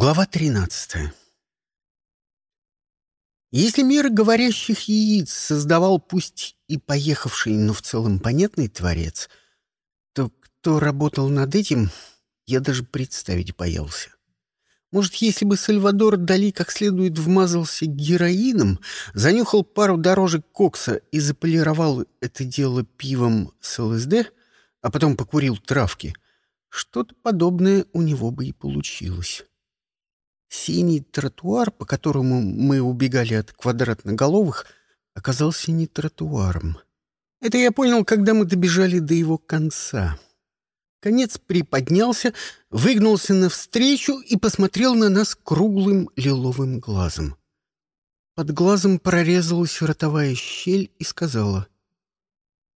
Глава 13 Если мир говорящих яиц создавал пусть и поехавший, но в целом понятный творец, то кто работал над этим, я даже представить боялся. Может, если бы Сальвадор Дали как следует вмазался героином, занюхал пару дорожек кокса и заполировал это дело пивом с ЛСД, а потом покурил травки, что-то подобное у него бы и получилось. Синий тротуар, по которому мы убегали от квадратноголовых, оказался не тротуаром. Это я понял, когда мы добежали до его конца. Конец приподнялся, выгнулся навстречу и посмотрел на нас круглым лиловым глазом. Под глазом прорезалась ротовая щель и сказала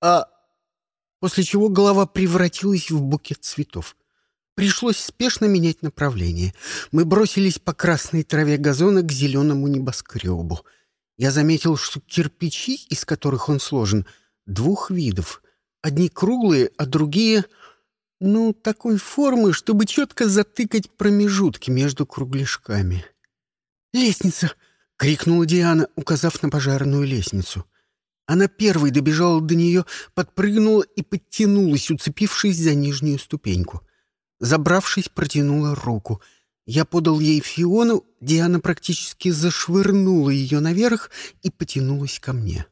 «А...» После чего голова превратилась в букет цветов. Пришлось спешно менять направление. Мы бросились по красной траве газона к зеленому небоскребу. Я заметил, что кирпичи, из которых он сложен, двух видов. Одни круглые, а другие ну, такой формы, чтобы четко затыкать промежутки между кругляшками. «Лестница!» — крикнула Диана, указав на пожарную лестницу. Она первой добежала до нее, подпрыгнула и подтянулась, уцепившись за нижнюю ступеньку. Забравшись, протянула руку. Я подал ей Фиону, Диана практически зашвырнула ее наверх и потянулась ко мне.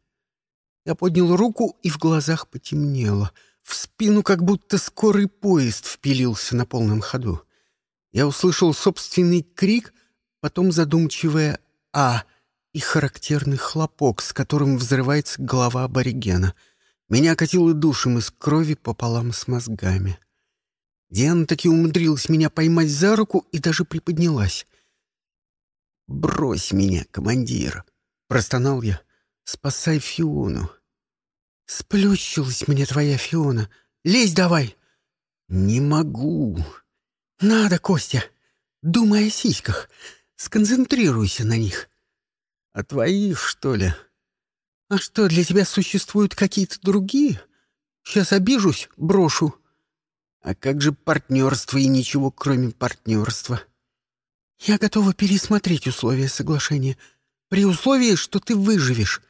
Я поднял руку, и в глазах потемнело — в спину как будто скорый поезд впилился на полном ходу. Я услышал собственный крик, потом задумчивое «А» и характерный хлопок, с которым взрывается голова аборигена. Меня катило душем из крови пополам с мозгами. Диана таки умудрилась меня поймать за руку и даже приподнялась. «Брось меня, командир!» — простонал я. «Спасай Фиону!» Сплющилась мне твоя Фиона. Лезь давай. Не могу. Надо, Костя. Думай о сиськах. Сконцентрируйся на них. А твоих, что ли? А что, для тебя существуют какие-то другие? Сейчас обижусь, брошу. А как же партнерство и ничего, кроме партнерства? Я готова пересмотреть условия соглашения, при условии, что ты выживешь.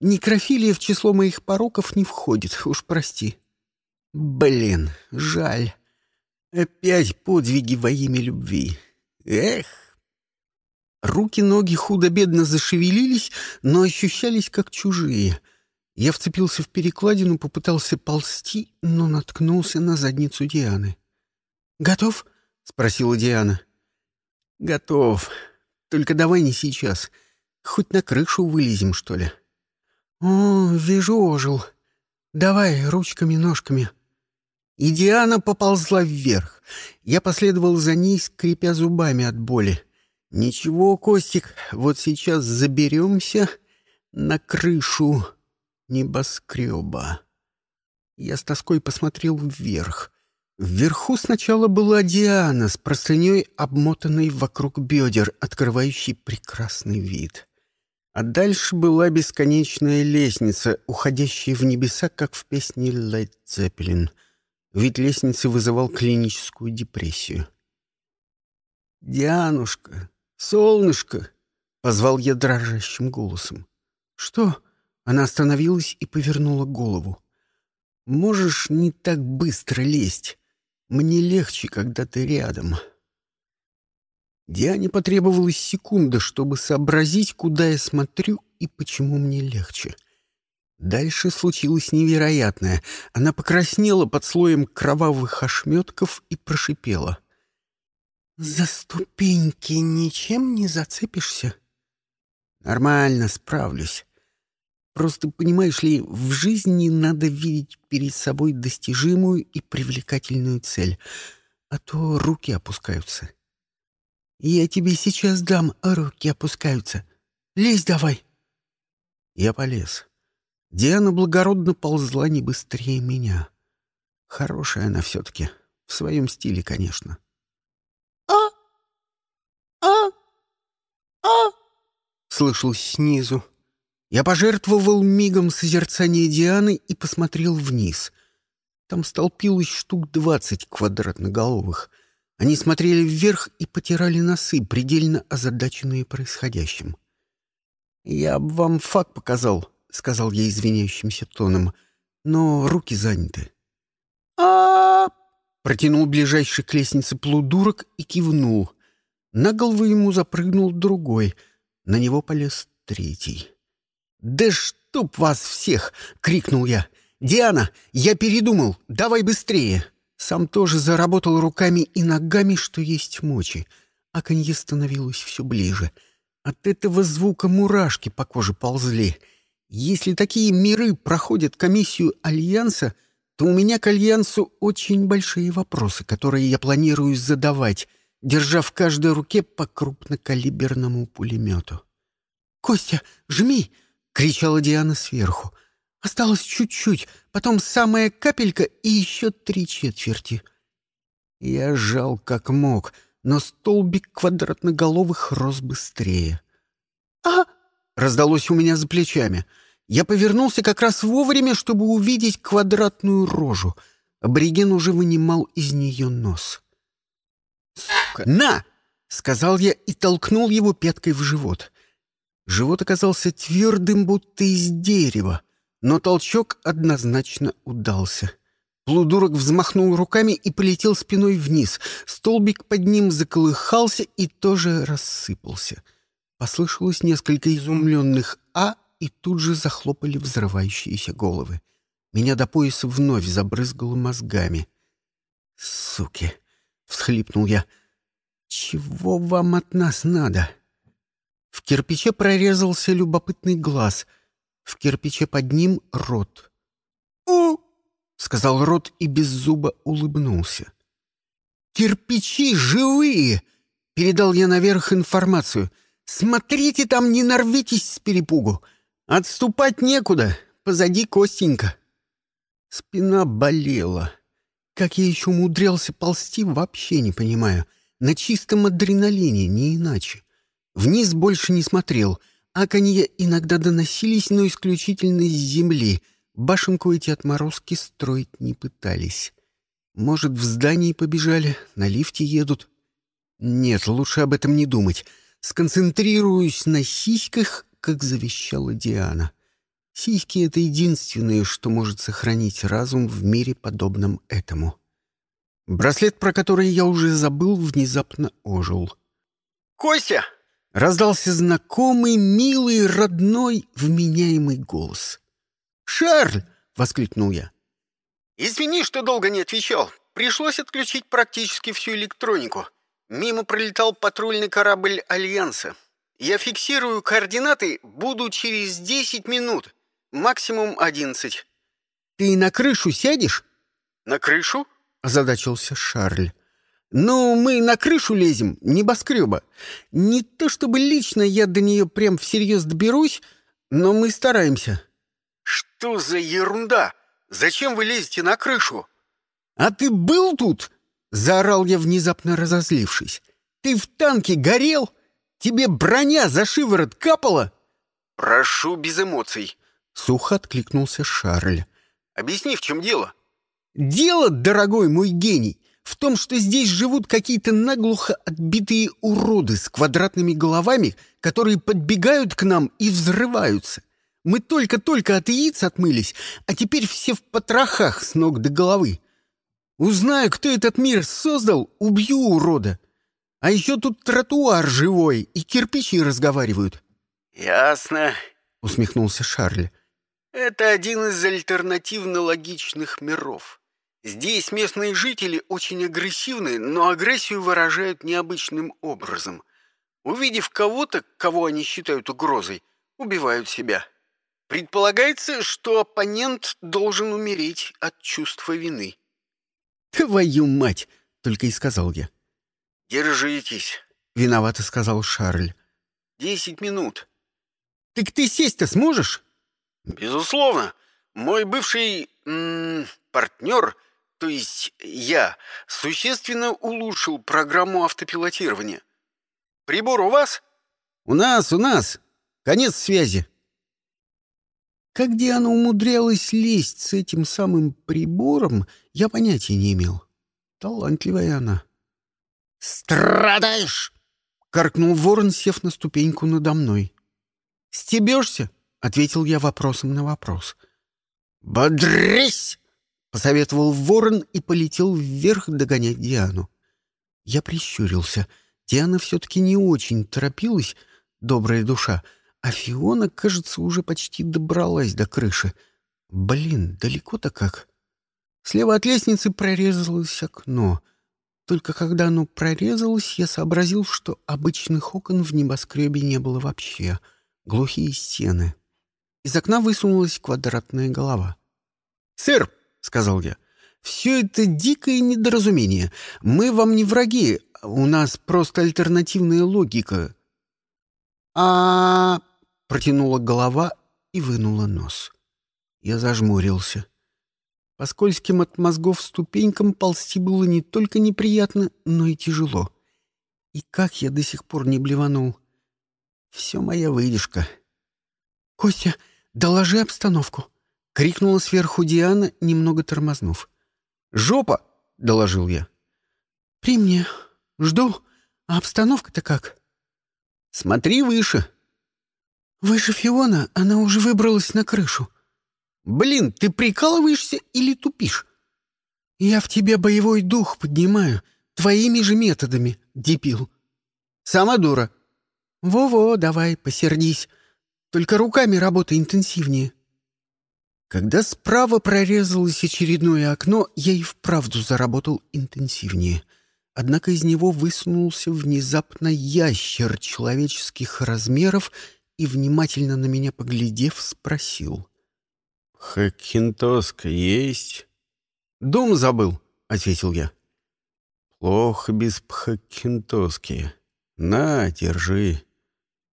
Некрофилия в число моих пороков не входит, уж прости. Блин, жаль. Опять подвиги во имя любви. Эх! Руки-ноги худо-бедно зашевелились, но ощущались как чужие. Я вцепился в перекладину, попытался ползти, но наткнулся на задницу Дианы. «Готов?» — спросила Диана. «Готов. Только давай не сейчас. Хоть на крышу вылезем, что ли». «О, вижу, ожил. Давай ручками-ножками». И Диана поползла вверх. Я последовал за ней, скрипя зубами от боли. «Ничего, Костик, вот сейчас заберемся на крышу небоскреба». Я с тоской посмотрел вверх. Вверху сначала была Диана с простыней, обмотанной вокруг бедер, открывающей прекрасный вид. А дальше была бесконечная лестница, уходящая в небеса, как в песне Led Zeppelin. Вид лестницы вызывал клиническую депрессию. «Дианушка, солнышко!» — позвал я дрожащим голосом. «Что?» — она остановилась и повернула голову. «Можешь не так быстро лезть. Мне легче, когда ты рядом». Диане потребовалась секунда, чтобы сообразить, куда я смотрю и почему мне легче. Дальше случилось невероятное. Она покраснела под слоем кровавых ошметков и прошипела. «За ступеньки ничем не зацепишься?» «Нормально, справлюсь. Просто, понимаешь ли, в жизни надо видеть перед собой достижимую и привлекательную цель, а то руки опускаются». «Я тебе сейчас дам, а руки опускаются. Лезь давай!» Я полез. Диана благородно ползла не быстрее меня. Хорошая она все-таки. В своем стиле, конечно. «А! А! А!» — слышалось снизу. Я пожертвовал мигом созерцания Дианы и посмотрел вниз. Там столпилось штук двадцать квадратноголовых — Они смотрели вверх и потирали носы, предельно озадаченные происходящим. «Я бы вам факт показал», — сказал я извиняющимся тоном, — «но руки заняты». а протянул ближайший к лестнице плудурок и кивнул. На голову ему запрыгнул другой, на него полез третий. «Да чтоб вас всех!» — крикнул я. «Диана, я передумал, давай быстрее!» Сам тоже заработал руками и ногами, что есть мочи. А конье становилось все ближе. От этого звука мурашки по коже ползли. Если такие миры проходят комиссию Альянса, то у меня к Альянсу очень большие вопросы, которые я планирую задавать, держа в каждой руке по крупнокалиберному пулемету. «Костя, жми!» — кричала Диана сверху. Осталось чуть-чуть, потом самая капелька и еще три четверти. Я жал как мог, но столбик квадратноголовых рос быстрее. «А!» — раздалось у меня за плечами. Я повернулся как раз вовремя, чтобы увидеть квадратную рожу. Абориген уже вынимал из нее нос. «Сука! На!» — сказал я и толкнул его пяткой в живот. Живот оказался твердым, будто из дерева. Но толчок однозначно удался. Плудурок взмахнул руками и полетел спиной вниз. Столбик под ним заколыхался и тоже рассыпался. Послышалось несколько изумленных «а», и тут же захлопали взрывающиеся головы. Меня до пояса вновь забрызгало мозгами. «Суки!» — всхлипнул я. «Чего вам от нас надо?» В кирпиче прорезался любопытный глаз — в кирпиче под ним рот. «О!» — сказал рот и без зуба улыбнулся. «Кирпичи живые!» — передал я наверх информацию. «Смотрите там, не нарвитесь с перепугу! Отступать некуда, позади Костенька!» Спина болела. Как я еще умудрялся ползти, вообще не понимаю. На чистом адреналине, не иначе. Вниз больше не смотрел — Аканье иногда доносились, но исключительно с земли. Башенку эти отморозки строить не пытались. Может, в здании побежали, на лифте едут? Нет, лучше об этом не думать. Сконцентрируюсь на сиськах, как завещала Диана. Сиськи — это единственное, что может сохранить разум в мире, подобном этому. Браслет, про который я уже забыл, внезапно ожил. «Костя!» Раздался знакомый, милый, родной, вменяемый голос. «Шарль!» — воскликнул я. «Извини, что долго не отвечал. Пришлось отключить практически всю электронику. Мимо пролетал патрульный корабль Альянса. Я фиксирую координаты, буду через десять минут, максимум одиннадцать». «Ты на крышу сядешь?» «На крышу?» — озадачился Шарль. «Ну, мы на крышу лезем, небоскреба. Не то чтобы лично я до нее прям всерьез доберусь, но мы стараемся». «Что за ерунда? Зачем вы лезете на крышу?» «А ты был тут?» — заорал я, внезапно разозлившись. «Ты в танке горел? Тебе броня за шиворот капала?» «Прошу без эмоций», — сухо откликнулся Шарль. «Объясни, в чем дело?» «Дело, дорогой мой гений, в том, что здесь живут какие-то наглухо отбитые уроды с квадратными головами, которые подбегают к нам и взрываются. Мы только-только от яиц отмылись, а теперь все в потрохах с ног до головы. Узнаю, кто этот мир создал, убью урода. А еще тут тротуар живой, и кирпичи разговаривают. — Ясно, — усмехнулся Шарль. — Это один из альтернативно-логичных миров. Здесь местные жители очень агрессивны, но агрессию выражают необычным образом. Увидев кого-то, кого они считают угрозой, убивают себя. Предполагается, что оппонент должен умереть от чувства вины. «Твою мать!» — только и сказал я. «Держитесь», — виновато сказал Шарль. «Десять минут». «Так ты сесть-то сможешь?» «Безусловно. Мой бывший м -м, партнер — то есть я, существенно улучшил программу автопилотирования. Прибор у вас? У нас, у нас. Конец связи. Как Диана умудрялась лезть с этим самым прибором, я понятия не имел. Талантливая она. «Страдаешь!» — каркнул ворон, сев на ступеньку надо мной. «Стебешься?» — ответил я вопросом на вопрос. «Бодрись!» — посоветовал ворон и полетел вверх догонять Диану. Я прищурился. Диана все-таки не очень торопилась, добрая душа, а Фиона, кажется, уже почти добралась до крыши. Блин, далеко-то как. Слева от лестницы прорезалось окно. Только когда оно прорезалось, я сообразил, что обычных окон в небоскребе не было вообще. Глухие стены. Из окна высунулась квадратная голова. «Сэр!» — сказал я. «Все это дикое недоразумение. Мы вам не враги, у нас просто альтернативная логика». «А...» — протянула голова и вынула нос. Я зажмурился. По скользким от мозгов ступенькам ползти было не только неприятно, но и тяжело. И как я до сих пор не блеванул. Все моя выдержка. «Костя, доложи обстановку!» — крикнула сверху Диана, немного тормознув. «Жопа!» — доложил я. «При мне. Жду. А обстановка-то как?» «Смотри выше!» «Выше Фиона, она уже выбралась на крышу. Блин, ты прикалываешься или тупишь? Я в тебе боевой дух поднимаю, твоими же методами, дебил. Сама дура. Во-во, давай, посердись. Только руками работай интенсивнее. Когда справа прорезалось очередное окно, я и вправду заработал интенсивнее. Однако из него высунулся внезапно ящер человеческих размеров и, внимательно на меня поглядев, спросил. «Хакинтоска есть?» «Дом забыл», — ответил я. «Плохо без пхакинтоски. На, держи».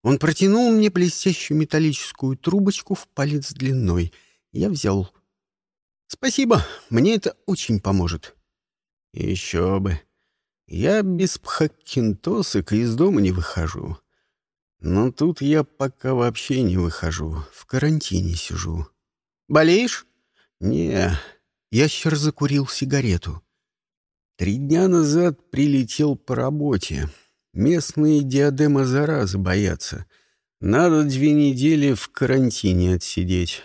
Он протянул мне блестящую металлическую трубочку в палец длиной. Я взял. «Спасибо, мне это очень поможет». «Еще бы. Я без пхакинтосок из дома не выхожу. Но тут я пока вообще не выхожу, в карантине сижу». Болеешь? Не, ящер закурил сигарету. Три дня назад прилетел по работе. Местные диадема заразы боятся. Надо две недели в карантине отсидеть.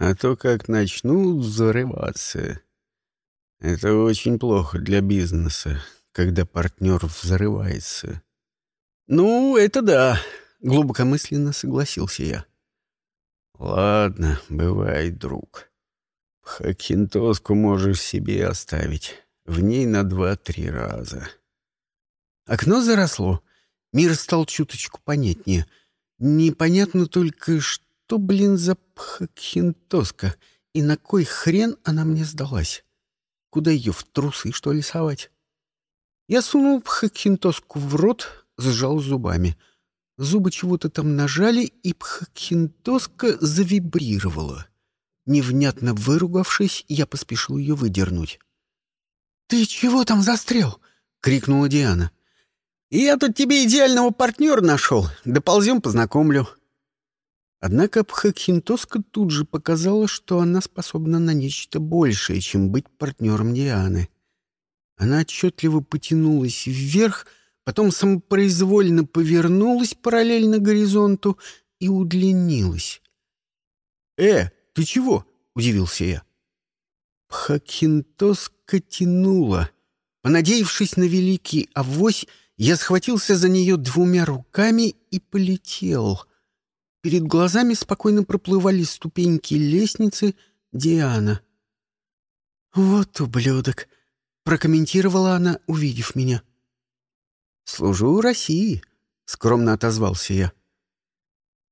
А то как начнут взрываться. Это очень плохо для бизнеса, когда партнер взрывается. «Ну, это да», — глубокомысленно согласился я. «Ладно, бывает, друг. Хакинтоску можешь себе оставить. В ней на два-три раза». Окно заросло. Мир стал чуточку понятнее. Непонятно только, что, блин, за пхакхинтоска и на кой хрен она мне сдалась. Куда ее, в трусы, что ли, совать? Я сунул пхакхинтоску в рот, сжал зубами — Зубы чего-то там нажали, и пхакхинтоска завибрировала. Невнятно выругавшись, я поспешил ее выдернуть. «Ты чего там застрял?» — крикнула Диана. «Я тут тебе идеального партнера нашел. Доползем, познакомлю». Однако Пхакхинтоска тут же показала, что она способна на нечто большее, чем быть партнером Дианы. Она отчетливо потянулась вверх — потом самопроизвольно повернулась параллельно горизонту и удлинилась. «Э, ты чего?» — удивился я. Пхакинтоска тянула. Понадеявшись на великий авось, я схватился за нее двумя руками и полетел. Перед глазами спокойно проплывали ступеньки лестницы Диана. «Вот ублюдок!» — прокомментировала она, увидев меня. «Служу России», — скромно отозвался я.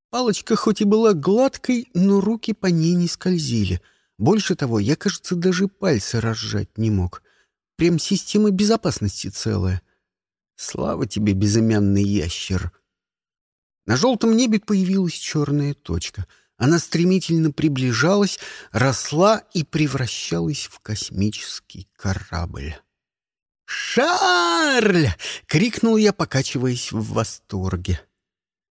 Палочка хоть и была гладкой, но руки по ней не скользили. Больше того, я, кажется, даже пальцы разжать не мог. Прям система безопасности целая. Слава тебе, безымянный ящер. На желтом небе появилась черная точка. Она стремительно приближалась, росла и превращалась в космический корабль. «Шарль!» — крикнул я, покачиваясь в восторге.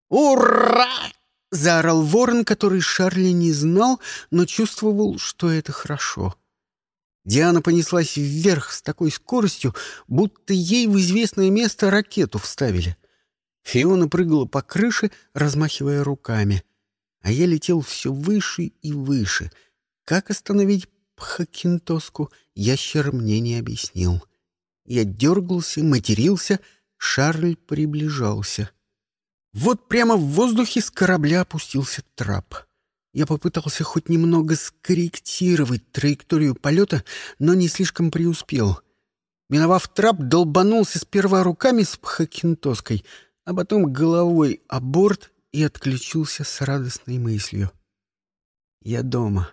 «Ура!» — заорал ворон, который Шарля не знал, но чувствовал, что это хорошо. Диана понеслась вверх с такой скоростью, будто ей в известное место ракету вставили. Фиона прыгала по крыше, размахивая руками. А я летел все выше и выше. Как остановить Пхакинтоску, ящер мне не объяснил. Я дергался, матерился, Шарль приближался. Вот прямо в воздухе с корабля опустился трап. Я попытался хоть немного скорректировать траекторию полета, но не слишком преуспел. Миновав трап, долбанулся сперва руками с пхакинтоской, а потом головой о борт и отключился с радостной мыслью. Я дома.